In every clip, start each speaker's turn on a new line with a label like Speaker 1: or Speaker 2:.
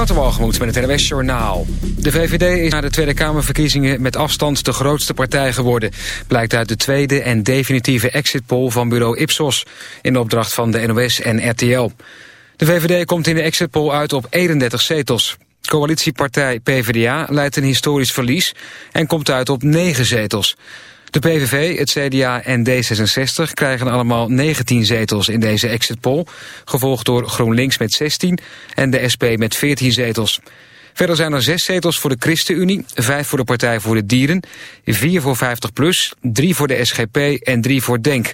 Speaker 1: Met het NWS Journaal. De VVD is na de Tweede Kamerverkiezingen met afstand de grootste partij geworden. Blijkt uit de tweede en definitieve exit poll van bureau Ipsos... in opdracht van de NOS en RTL. De VVD komt in de exit poll uit op 31 zetels. Coalitiepartij PvdA leidt een historisch verlies en komt uit op 9 zetels. De PVV, het CDA en D66 krijgen allemaal 19 zetels in deze exit poll, gevolgd door GroenLinks met 16 en de SP met 14 zetels. Verder zijn er 6 zetels voor de ChristenUnie, 5 voor de Partij voor de Dieren, 4 voor 50PLUS, 3 voor de SGP en 3 voor DENK.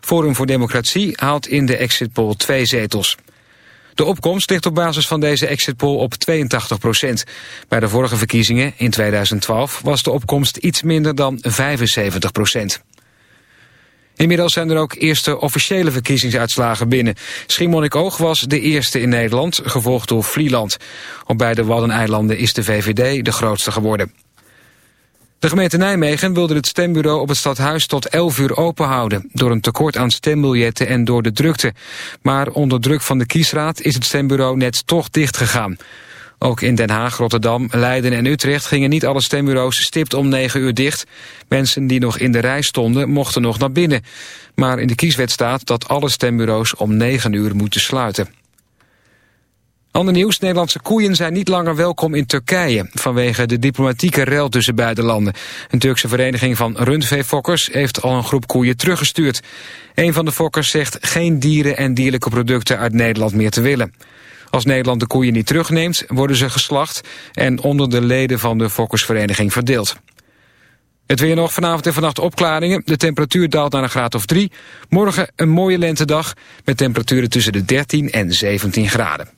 Speaker 1: Forum voor Democratie haalt in de exit poll 2 zetels. De opkomst ligt op basis van deze exit poll op 82 procent. Bij de vorige verkiezingen in 2012 was de opkomst iets minder dan 75 procent. Inmiddels zijn er ook eerste officiële verkiezingsuitslagen binnen. Schiermonnikoog was de eerste in Nederland, gevolgd door Vlieland. Op beide Waddeneilanden is de VVD de grootste geworden. De gemeente Nijmegen wilde het stembureau op het stadhuis tot 11 uur open houden... door een tekort aan stembiljetten en door de drukte. Maar onder druk van de kiesraad is het stembureau net toch dicht gegaan. Ook in Den Haag, Rotterdam, Leiden en Utrecht gingen niet alle stembureaus stipt om 9 uur dicht. Mensen die nog in de rij stonden mochten nog naar binnen. Maar in de kieswet staat dat alle stembureaus om 9 uur moeten sluiten. Ander nieuws, Nederlandse koeien zijn niet langer welkom in Turkije... vanwege de diplomatieke rel tussen beide landen. Een Turkse vereniging van rundveefokkers heeft al een groep koeien teruggestuurd. Een van de fokkers zegt geen dieren en dierlijke producten uit Nederland meer te willen. Als Nederland de koeien niet terugneemt, worden ze geslacht... en onder de leden van de fokkersvereniging verdeeld. Het weer nog vanavond en vannacht opklaringen. De temperatuur daalt naar een graad of 3. Morgen een mooie lentedag met temperaturen tussen de 13 en 17 graden.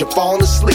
Speaker 2: You're falling asleep.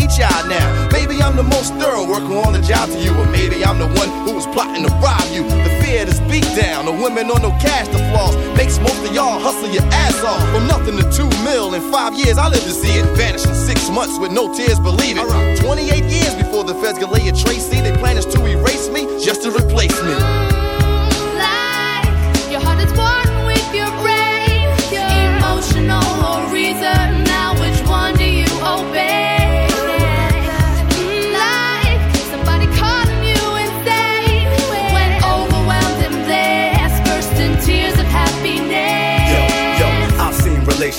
Speaker 3: Each eye now. Maybe I'm the most thorough worker on the job to you, or maybe I'm the one who was plotting to rob you. The fear, this beat down, the women on no cash, the flaws makes most of y'all hustle your ass off. From nothing to two mil in five years, I live to see it vanish in six months with no tears, believe it. 28 years before the feds can lay a trace,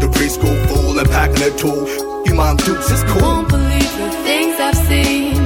Speaker 4: The preschool fool and packing a tool. You mom dukes, it's cool.
Speaker 5: Won't believe the things I've seen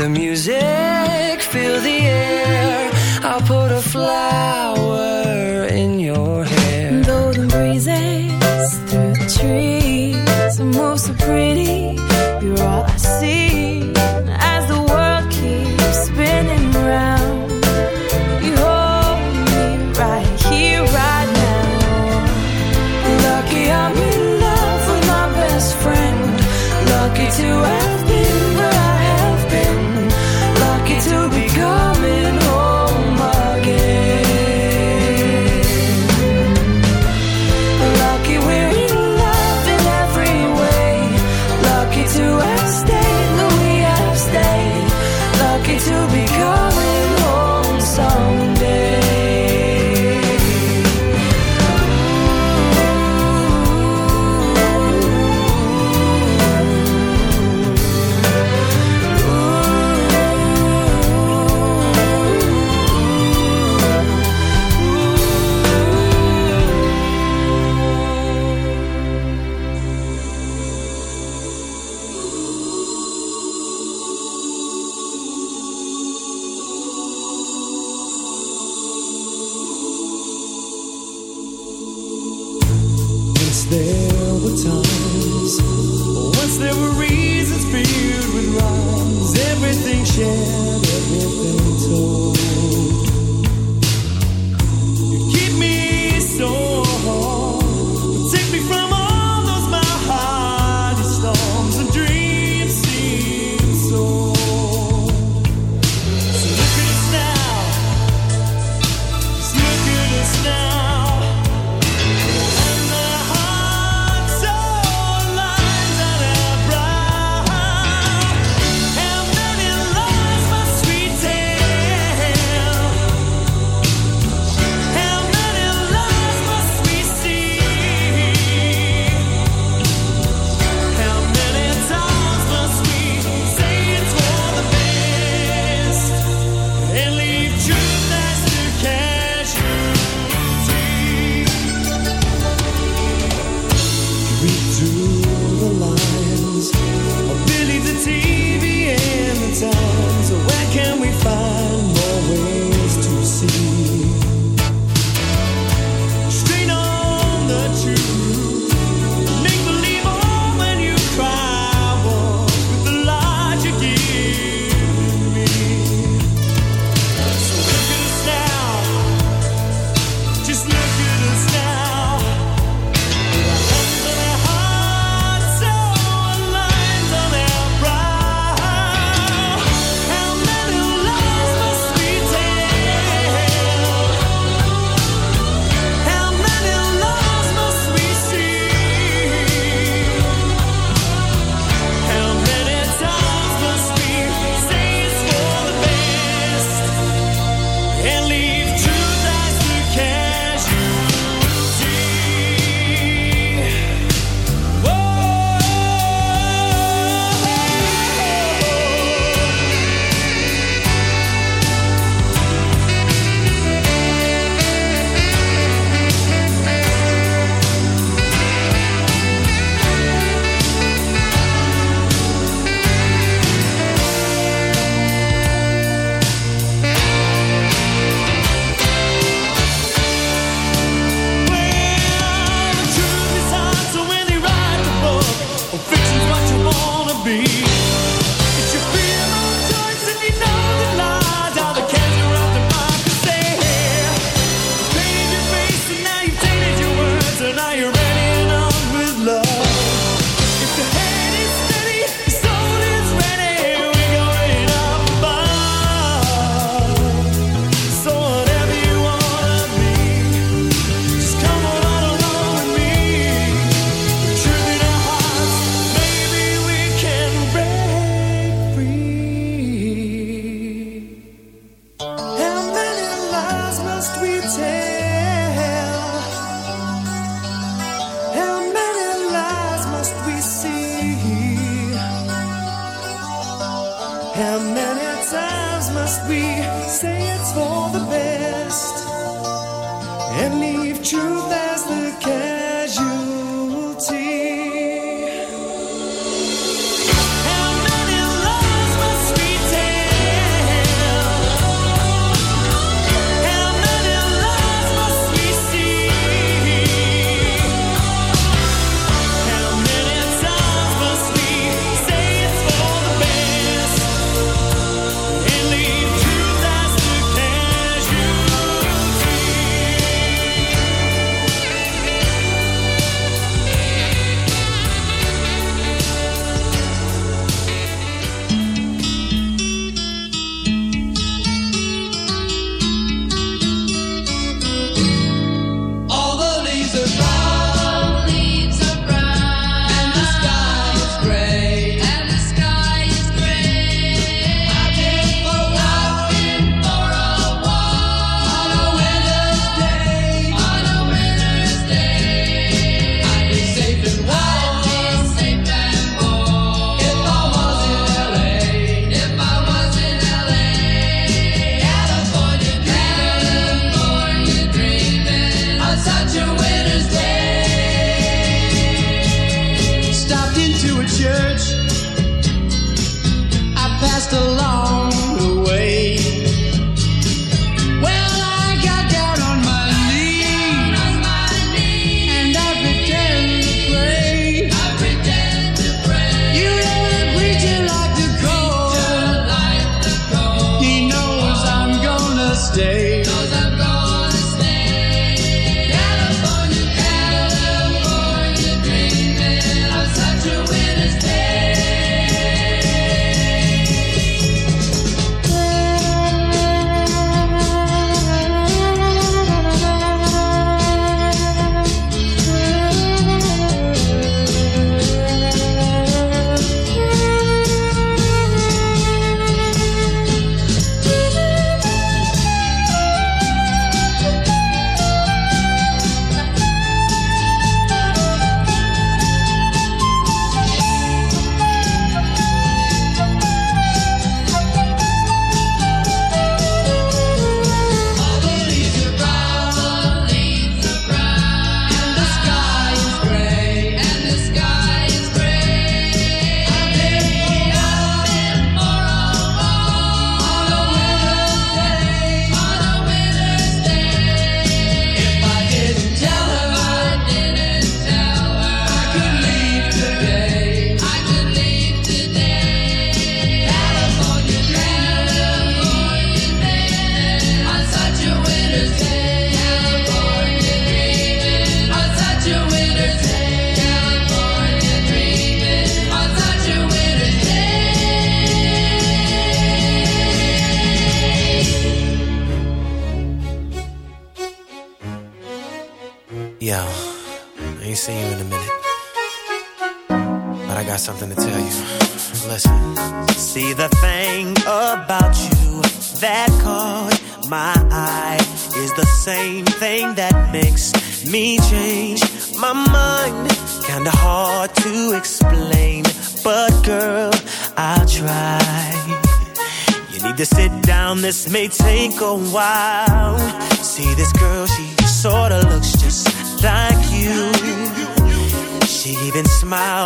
Speaker 6: the music.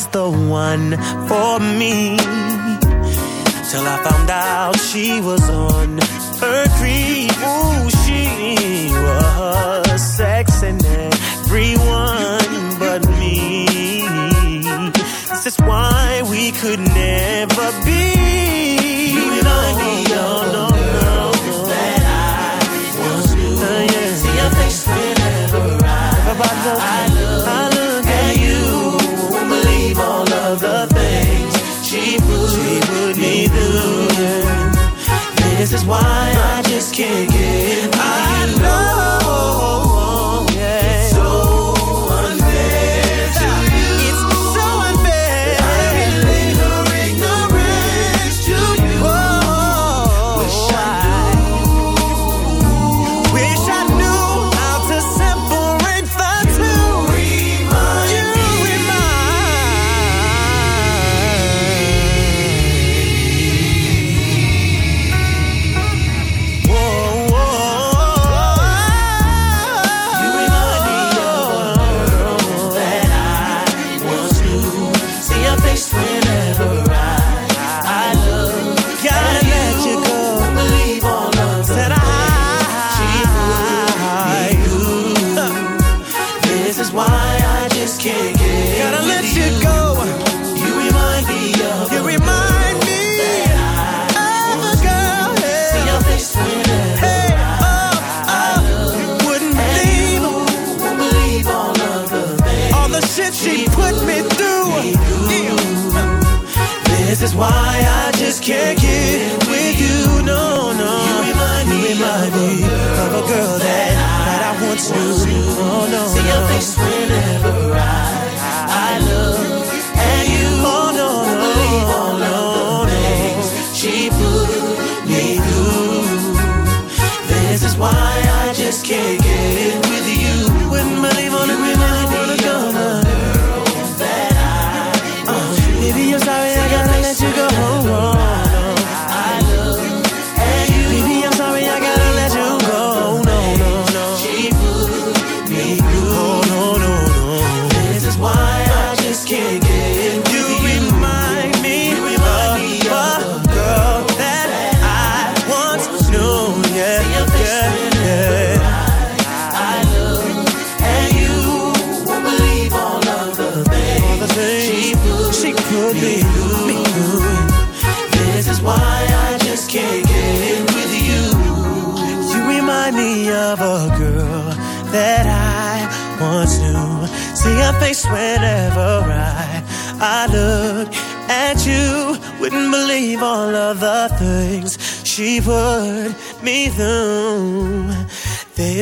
Speaker 7: was the one for me. Till I found out she was on her creep. Ooh, why I just can't get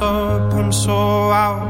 Speaker 8: up, I'm so out.